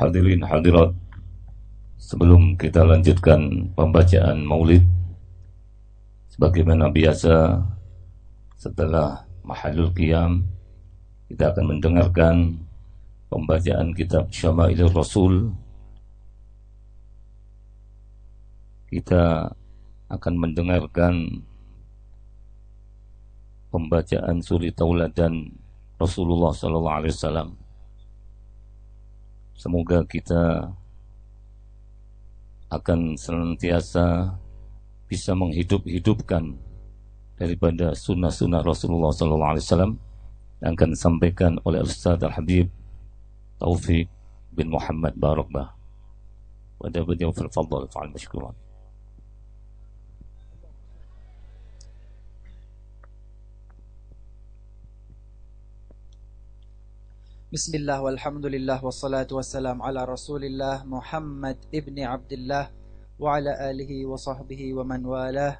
hadirin hadirat Sebelum kita lanjutkan pembacaan maulid Sebagaimana biasa Setelah mahalul qiyam Kita akan mendengarkan Pembacaan kitab Syama'il Rasul. Kita akan mendengarkan Pembacaan suri tauladan Rasulullah Sallallahu Alaihi Wasallam Semoga kita akan senantiasa bisa menghidup-hidupkan daripada sunnah-sunnah Rasulullah wasallam yang akan disampaikan oleh Ustaz Al-Habib Taufik bin Muhammad Barakbah. Wa beliau fil fadl fa'al mashkuran. بسم الله والحمد لله والصلاة والسلام على رسول الله محمد ابن عبد الله وعلى آله وصحبه ومن والاه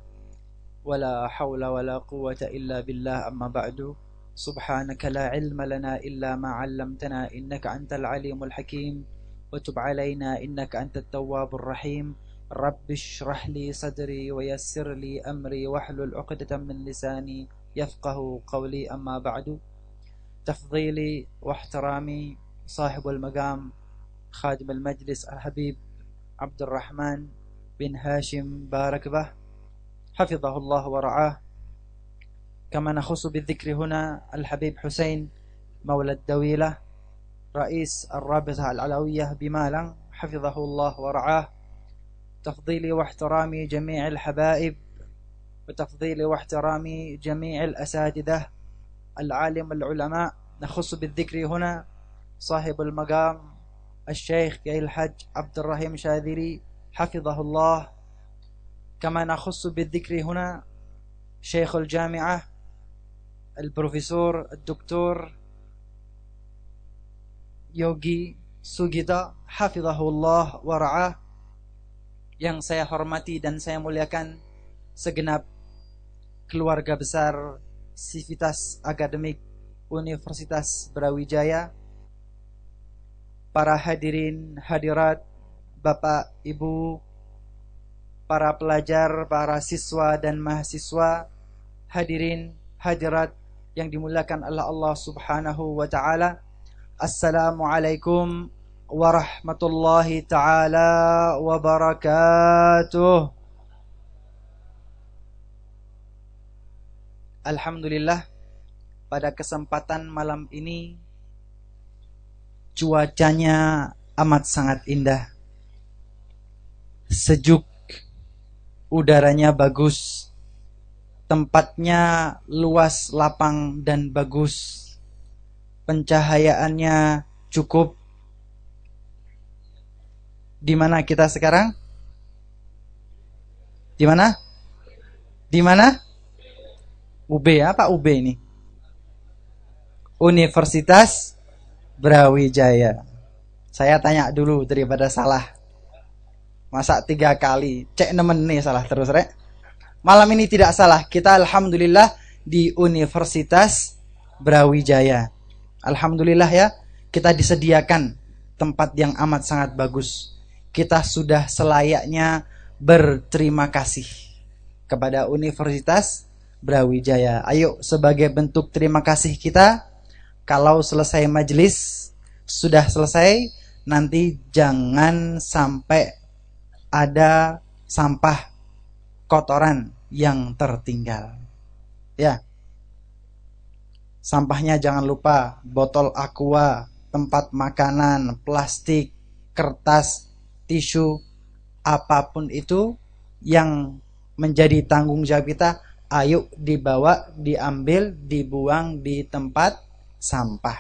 ولا حول ولا قوة إلا بالله أما بعد سبحانك لا علم لنا إلا ما علمتنا إنك أنت العليم الحكيم وتب علينا إنك أنت التواب الرحيم رب اشرح لي صدري ويسر لي أمري واحلل عقدة من لساني يفقه قولي أما بعد تفضيلي واحترامي صاحب المقام خادم المجلس الحبيب عبد الرحمن بن هاشم بارك به. حفظه الله ورعاه. كما نخص بالذكر هنا الحبيب حسين مولى الدويلة رئيس الرابطة العلوية بمالا حفظه الله ورعاه. تفضيلي واحترامي جميع الحبائب وتفضيلي واحترامي جميع الأساتذة. العالم العلماء نخص بالذكر هنا صاحب المقام الشيخ كي الحج عبد الرحيم شاذري حفظه الله. كما نخص بالذكر هنا شيخ الجامعة البروفيسور الدكتور يوغي Sugita hafizahullah wara'ah yang saya hormati dan saya muliakan segenap keluarga besar Sivitas Akademik Universitas Brawijaya. Para hadirin hadirat Bapak Ibu Para pelajar, para siswa dan mahasiswa Hadirin hadirat yang dimuliakan oleh Allah subhanahu wa ta'ala. Assalamualaikum warahmatullahi ta'ala wabarakatuh Alhamdulillah pada kesempatan malam ini cuacanya amat sangat indah. Sejuk, udaranya bagus, tempatnya luas, lapang dan bagus. Pencahayaannya cukup. Di mana kita sekarang? Di mana? Di mana? UB apa UB ini? Universitas Brawijaya. Saya tanya dulu daripada salah. Masa tiga kali, cek nemen nih salah terus rek. Malam ini tidak salah, kita Alhamdulillah di Universitas Brawijaya. Alhamdulillah ya, kita disediakan tempat yang amat sangat bagus. Kita sudah selayaknya berterima kasih kepada Universitas Brawijaya. Ayo sebagai bentuk terima kasih kita kalau selesai majelis sudah selesai nanti jangan sampai ada sampah kotoran yang tertinggal. Ya. Sampahnya jangan lupa botol aqua, tempat makanan, plastik, kertas, tisu, apa pun itu yang menjadi tanggung jawab kita ayo dibawa, diambil, dibuang di tempat sampah.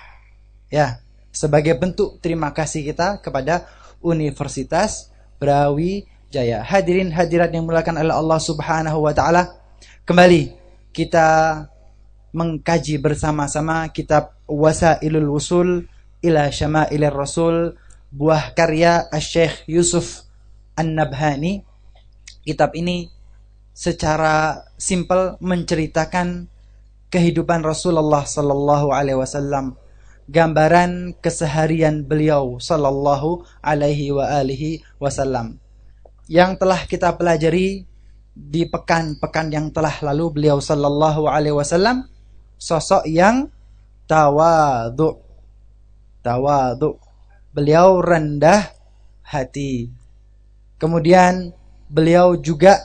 Ya, sebagai bentuk terima kasih kita kepada Universitas Brawijaya. Hadirin hadirat yang mulakan oleh Allah Subhanahu wa taala. Kembali kita mengkaji bersama-sama kitab Wasailul Wusul ila Syamailir Rasul buah karya Syekh Yusuf An-Nabhani. Kitab ini secara simpel menceritakan kehidupan Rasulullah sallallahu alaihi wasallam gambaran keseharian beliau sallallahu alaihi wa alihi wasallam. Yang telah kita pelajari di pekan-pekan yang telah lalu beliau sallallahu alaihi wasallam sosok yang tawadhu. Tawadhu. Beliau rendah hati. Kemudian beliau juga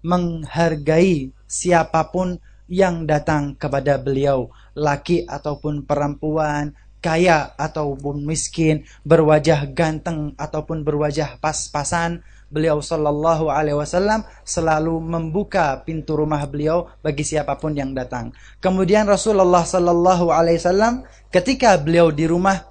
menghargai siapa pun yang datang kepada beliau, laki ataupun perempuan, kaya ataupun miskin, berwajah ganteng ataupun berwajah pas-pasan, beliau sallallahu alaihi wasallam selalu membuka pintu rumah beliau bagi siapa pun yang datang. Kemudian Rasulullah sallallahu alaihi wasallam ketika beliau di rumah,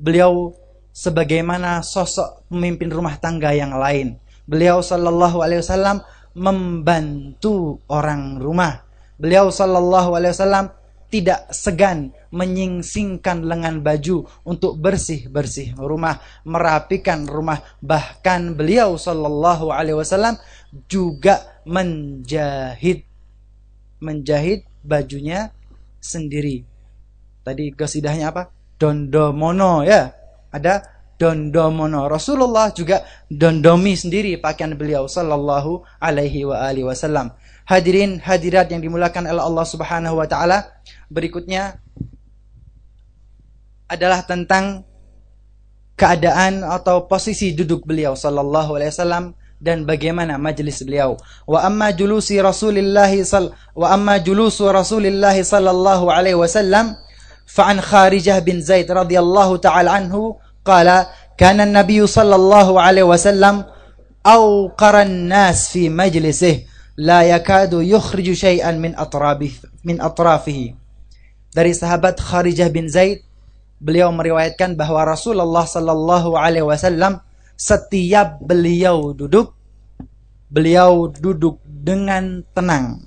beliau sebagaimana sosok pemimpin rumah tangga yang lain. Beliau sallallahu alaihi wasallam membantu orang rumah Beliau sallallahu alaihi wasallam tidak segan menyingsingkan lengan baju untuk bersih-bersih rumah, merapikan rumah. Bahkan beliau sallallahu alaihi wasallam juga menjahit menjahit bajunya sendiri. Tadi kesidahnya apa? Dondomono ya. Ada dondomono. Rasulullah juga dondomi sendiri pakaian beliau sallallahu alaihi wa alihi wasallam. Hadirin hadirat yang dimulakan oleh Allah Subhanahu wa taala, berikutnya adalah tentang keadaan atau posisi duduk beliau sallallahu alaihi wasallam dan bagaimana majelis beliau. Wa amma julusi Rasulillah sal wa amma julusu Rasulillah sallallahu alaihi wasallam fa an Kharijah bin Zaid radhiyallahu taala anhu qala kana an-nabiy sallallahu alaihi wasallam awqara an-nas fi majlisih la yakadu yukhriju syai'an min atrabih min atrafihi. Dari sahabat Kharijah bin Zaid, beliau meriwayatkan bahwa Rasulullah sallallahu alaihi wasallam setiap beliau duduk, beliau duduk dengan tenang.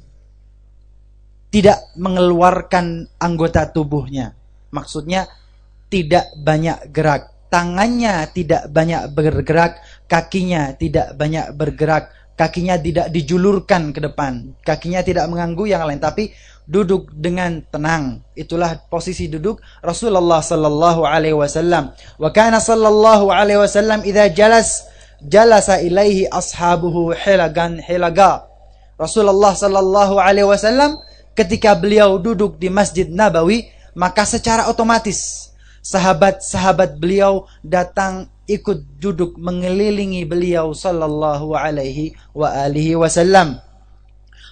Tidak mengeluarkan anggota tubuhnya. Maksudnya tidak banyak gerak. Tangannya tidak banyak bergerak, kakinya tidak banyak bergerak, kakinya tidak dijulurkan ke depan, kakinya tidak mengganggu yang lain, tapi duduk dengan tenang. Itulah posisi duduk Rasulullah sallallahu alaihi wasallam. Wa kana sallallahu alaihi wasallam idza jalas jalasa ilaihi ashabuhu hilagan hilaga. Rasulullah sallallahu alaihi wasallam ketika beliau duduk di Masjid Nabawi, maka secara otomatis sahabat-sahabat beliau datang ikut duduk mengelilingi beliau sallallahu alaihi wa alihi wasallam.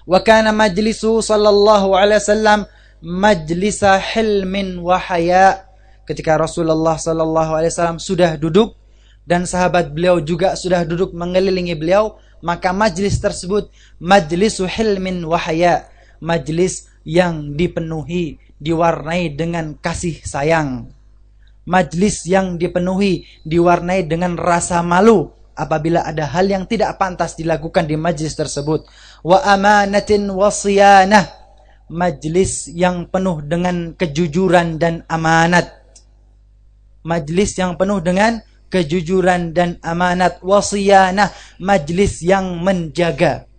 Wa kana majlisu sallallahu alaihi wasallam majlisa hilmin wa haya. Ketika Rasulullah sallallahu alaihi wasallam sudah duduk dan sahabat beliau juga sudah duduk mengelilingi beliau, maka majlis tersebut majlisu hilmin wa haya, majlis yang dipenuhi diwarnai dengan kasih sayang majlis yang dipenuhi diwarnai dengan rasa malu apabila ada hal yang tidak pantas dilakukan di majlis tersebut. Wa amanatin wasiyanah majlis yang penuh dengan kejujuran dan amanat. Majlis yang penuh dengan kejujuran dan amanat. Wasiyanah majlis yang menjaga.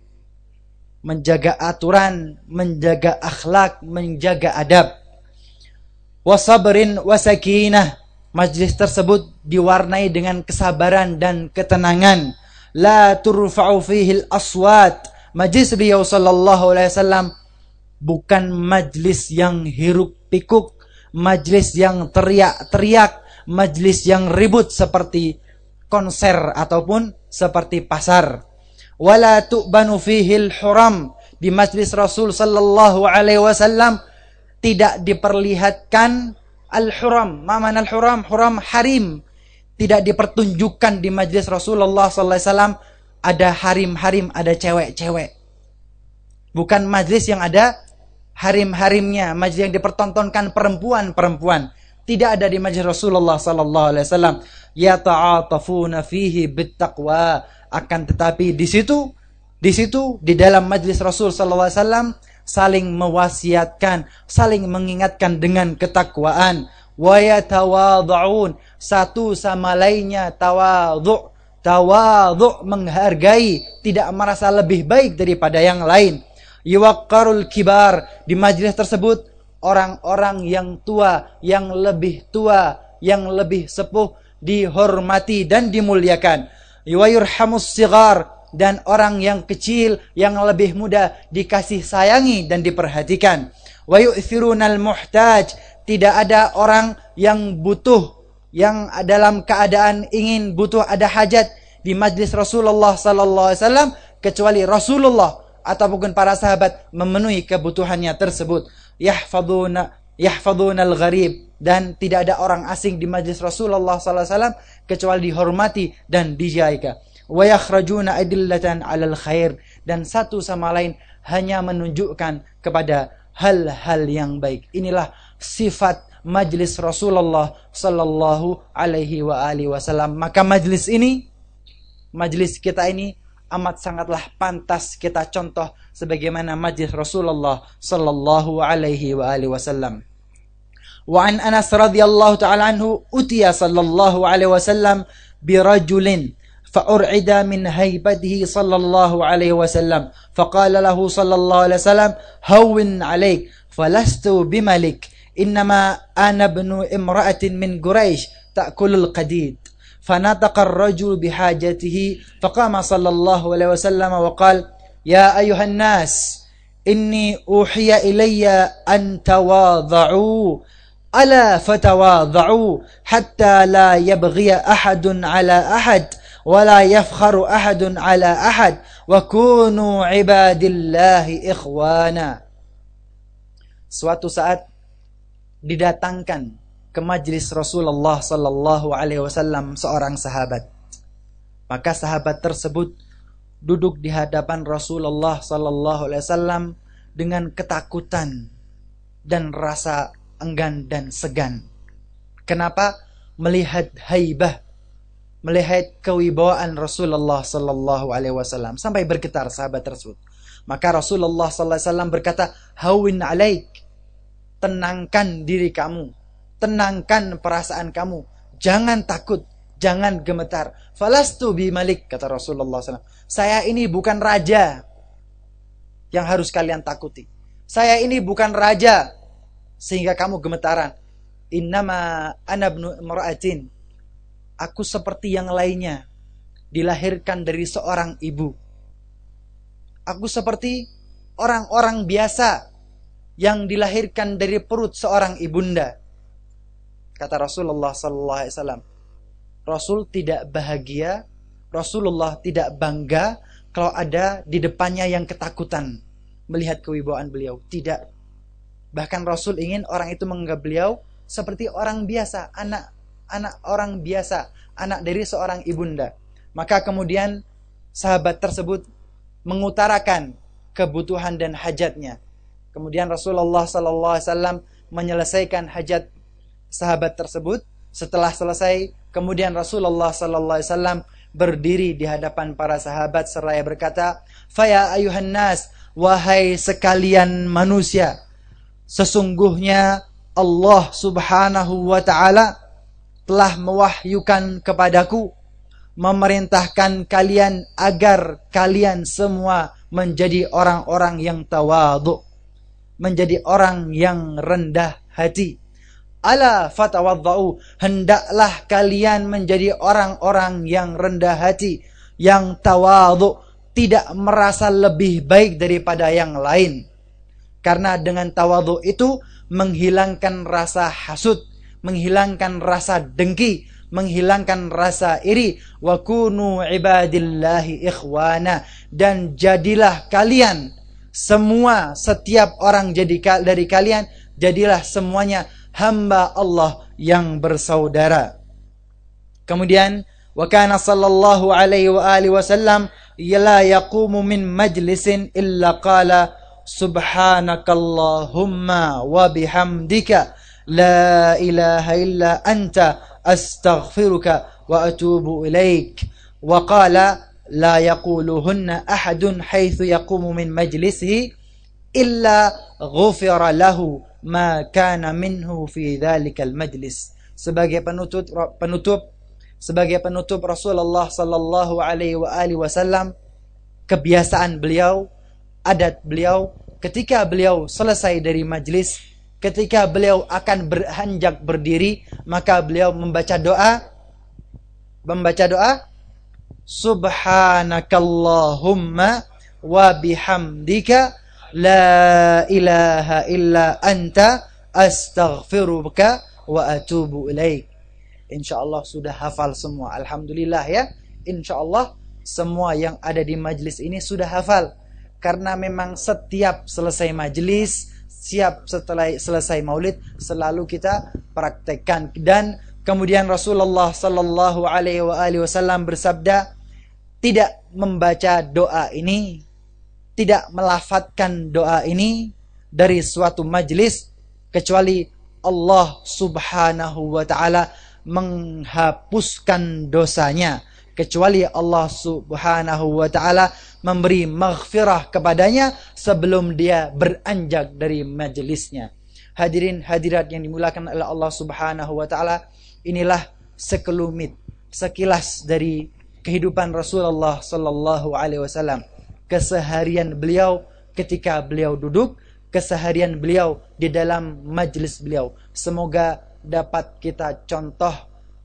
Menjaga aturan menjaga akhlak menjaga adab wasabrin wasakinah. Majlis tersebut diwarnai dengan kesabaran dan ketenangan. La turfa'u fihi al-aswat. Majlis beliau sallallahu alaihi wasallam bukan majlis yang hiruk pikuk, majlis yang teriak-teriak, majlis yang ribut seperti konser ataupun seperti pasar. Wala tu'banu fihi al-huram. Di majlis Rasul sallallahu alaihi wasallam tidak diperlihatkan al-huram. Maman al-huram? Huram harim. Tidak dipertunjukkan di majlis Rasulullah SAW ada harim-harim, ada cewek-cewek. Bukan majlis yang ada harim-harimnya, majlis yang dipertontonkan perempuan-perempuan. Tidak ada di majlis Rasulullah sallallahu alaihi wasallam. Ya ta'atafuna fihi bittaqwa. Akan tetapi di situ di situ di dalam majlis Rasul sallallahu alaihi wasallam saling mewasiatkan, saling mengingatkan dengan ketakwaan. Wa yatawadhu'un, satu sama lainnya tawadhu', tawadhu' menghargai, tidak merasa lebih baik daripada yang lain. Yuwaqqarul kibar, di majlis tersebut orang-orang yang tua, yang lebih tua, yang lebih sepuh dihormati dan dimuliakan. Wa yurhamus sigar dan orang yang kecil yang lebih muda dikasih sayangi dan diperhatikan. Wa yu'thirunal muhtaj tidak ada orang yang butuh yang dalam keadaan ingin butuh ada hajat di majlis Rasulullah sallallahu alaihi wasallam kecuali Rasulullah ataupun para sahabat memenuhi kebutuhannya tersebut. Yahfaduna yahfaduna al-gharib dan tidak ada orang asing di majlis Rasulullah sallallahu alaihi wasallam kecuali dihormati dan dijaga. Wa yakhrajuna adillatan 'alal khair dan satu sama lain hanya menunjukkan kepada hal-hal yang baik. Inilah sifat majlis Rasulullah sallallahu alaihi wa alihi wasallam. Maka majlis ini majlis kita ini amat sangatlah pantas kita contoh sebagaimana majlis Rasulullah sallallahu alaihi wa alihi wasallam. Wa an Anas radhiyallahu taala anhu utiya sallallahu alaihi wasallam birajulin فأرعد من هيبته صلى الله عليه وسلم. فقال له صلى الله عليه وسلم هون عليك فلست بملك إنما أنا ابن امرأة من قريش تأكل القديد. فنطق الرجل بحاجته فقام صلى الله عليه وسلم وقال يا أيها الناس إني أوحي إلي أن تواضعوا ألا فتواضعوا حتى لا يبغي أحد على أحد ولا يفخر أحد على أحد وكونوا عباد الله إخوانا Suatu saat didatangkan ke majlis Rasulullah sallallahu alaihi wasallam seorang sahabat. Maka sahabat tersebut duduk di hadapan Rasulullah sallallahu alaihi wasallam dengan ketakutan dan rasa enggan dan segan. Kenapa? Melihat haibah, melihat kewibawaan Rasulullah sallallahu alaihi wasallam sampai bergetar sahabat tersebut. Maka Rasulullah sallallahu alaihi wasallam berkata, "Hawin alaik." Tenangkan diri kamu tenangkan perasaan kamu. Jangan takut, jangan gemetar. Falastu bi malik, kata Rasulullah SAW. Saya ini bukan raja yang harus kalian takuti. Saya ini bukan raja sehingga kamu gemetaran. Innama anabnu imra'atin. Aku seperti yang lainnya. Dilahirkan dari seorang ibu. Aku seperti orang-orang biasa yang dilahirkan dari perut seorang ibunda Kata Rasulullah sallallahu alaihi wasallam. Rasul tidak bahagia, Rasulullah tidak bangga kalau ada di depannya yang ketakutan melihat kewibawaan beliau. Tidak. Bahkan Rasul ingin orang itu menganggap beliau seperti orang biasa, anak anak orang biasa, anak dari seorang ibunda. Maka kemudian sahabat tersebut mengutarakan kebutuhan dan hajatnya. Kemudian Rasulullah sallallahu alaihi wasallam menyelesaikan hajat sahabat tersebut. Setelah selesai, kemudian Rasulullah sallallahu alaihi wasallam berdiri di hadapan para sahabat seraya berkata, "Faya ayuhan nas, wahai sekalian manusia, sesungguhnya Allah Subhanahu wa taala telah mewahyukan kepadaku memerintahkan kalian agar kalian semua menjadi orang-orang yang tawadhu, menjadi orang yang rendah hati Ala fatawaddau. Hendaklah kalian menjadi orang-orang yang rendah hati. Yang tawadhu. Tidak merasa lebih baik daripada yang lain. Karena dengan tawadhu itu menghilangkan rasa hasut. Menghilangkan rasa dengki. Menghilangkan rasa iri. Wa kunu ibadillahi ikhwana. Dan jadilah kalian semua setiap orang jadi dari kalian jadilah semuanya hamba Allah yang bersaudara. Kemudian wa kana sallallahu alaihi wa alihi wasallam la yaqumu min majlisin illa qala subhanakallahumma wa bihamdika la ilaha illa anta astaghfiruka wa atubu ilaik wa qala la yaquluhunna ahadun haythu yaqumu min majlisihi illa ghufira lahu ma kana minhu fi dzalikal majlis sebagai penutup penutup sebagai penutup Rasulullah sallallahu alaihi wa alihi wasallam kebiasaan beliau adat beliau ketika beliau selesai dari majlis ketika beliau akan beranjak berdiri maka beliau membaca doa. Membaca doa. Subhanakallahumma wa bihamdika la ilaha illa anta astaghfiruka wa atubu ilaik. Insyaallah sudah hafal semua. Alhamdulillah ya. Insyaallah semua yang ada di majlis ini sudah hafal. Karena memang setiap selesai majlis siap setelah selesai maulid selalu kita praktekkan. Dan kemudian Rasulullah sallallahu alaihi wasallam bersabda tidak membaca doa ini tidak melafatkan doa ini dari suatu majlis kecuali Allah Subhanahu wa taala menghapuskan dosanya kecuali Allah Subhanahu wa taala memberi maghfirah kepadanya sebelum dia beranjak dari majelisnya. Hadirin hadirat yang dimulakan oleh Allah Subhanahu wa taala, inilah sekelumit, sekilas dari kehidupan Rasulullah sallallahu alaihi wasallam. Keseharian beliau ketika beliau duduk, keseharian beliau di dalam majelis beliau. Semoga dapat kita contoh,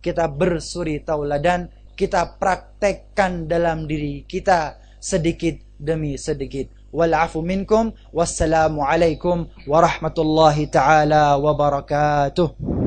kita bersuri tauladan kita praktekkan dalam diri kita sedikit demi sedikit. Walafu minkum wassalamu alaikum warahmatullahi taala wabarakatuh.